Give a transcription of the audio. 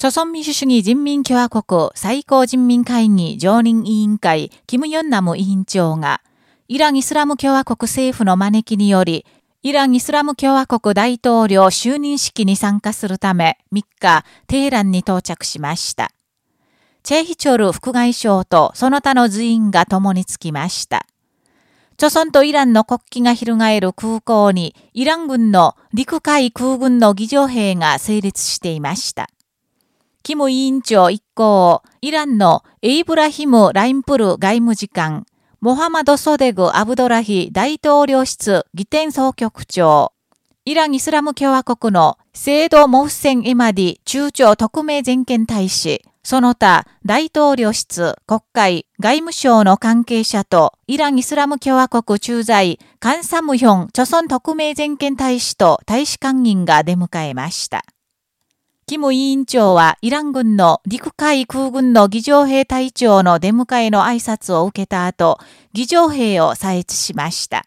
朝鮮民主主義人民共和国最高人民会議常任委員会、キム・ヨンナム委員長が、イラン・イスラム共和国政府の招きにより、イラン・イスラム共和国大統領就任式に参加するため、3日、テーランに到着しました。チェヒチョル副外相とその他の随員が共に着きました。朝鮮とイランの国旗が翻る空港に、イラン軍の陸海空軍の議場兵が成立していました。キム委員長一行、イランのエイブラヒム・ラインプル外務次官、モハマド・ソデグ・アブドラヒ大統領室議典総局長、イラン・イスラム共和国のセイド・モフセン・エマディ中朝特命全権大使、その他、大統領室、国会、外務省の関係者と、イラン・イスラム共和国駐在、カンサムヒョン、著村特命全権大使と大使館員が出迎えました。キム委員長はイラン軍の陸海空軍の議場兵隊長の出迎えの挨拶を受けた後、議場兵を採閲しました。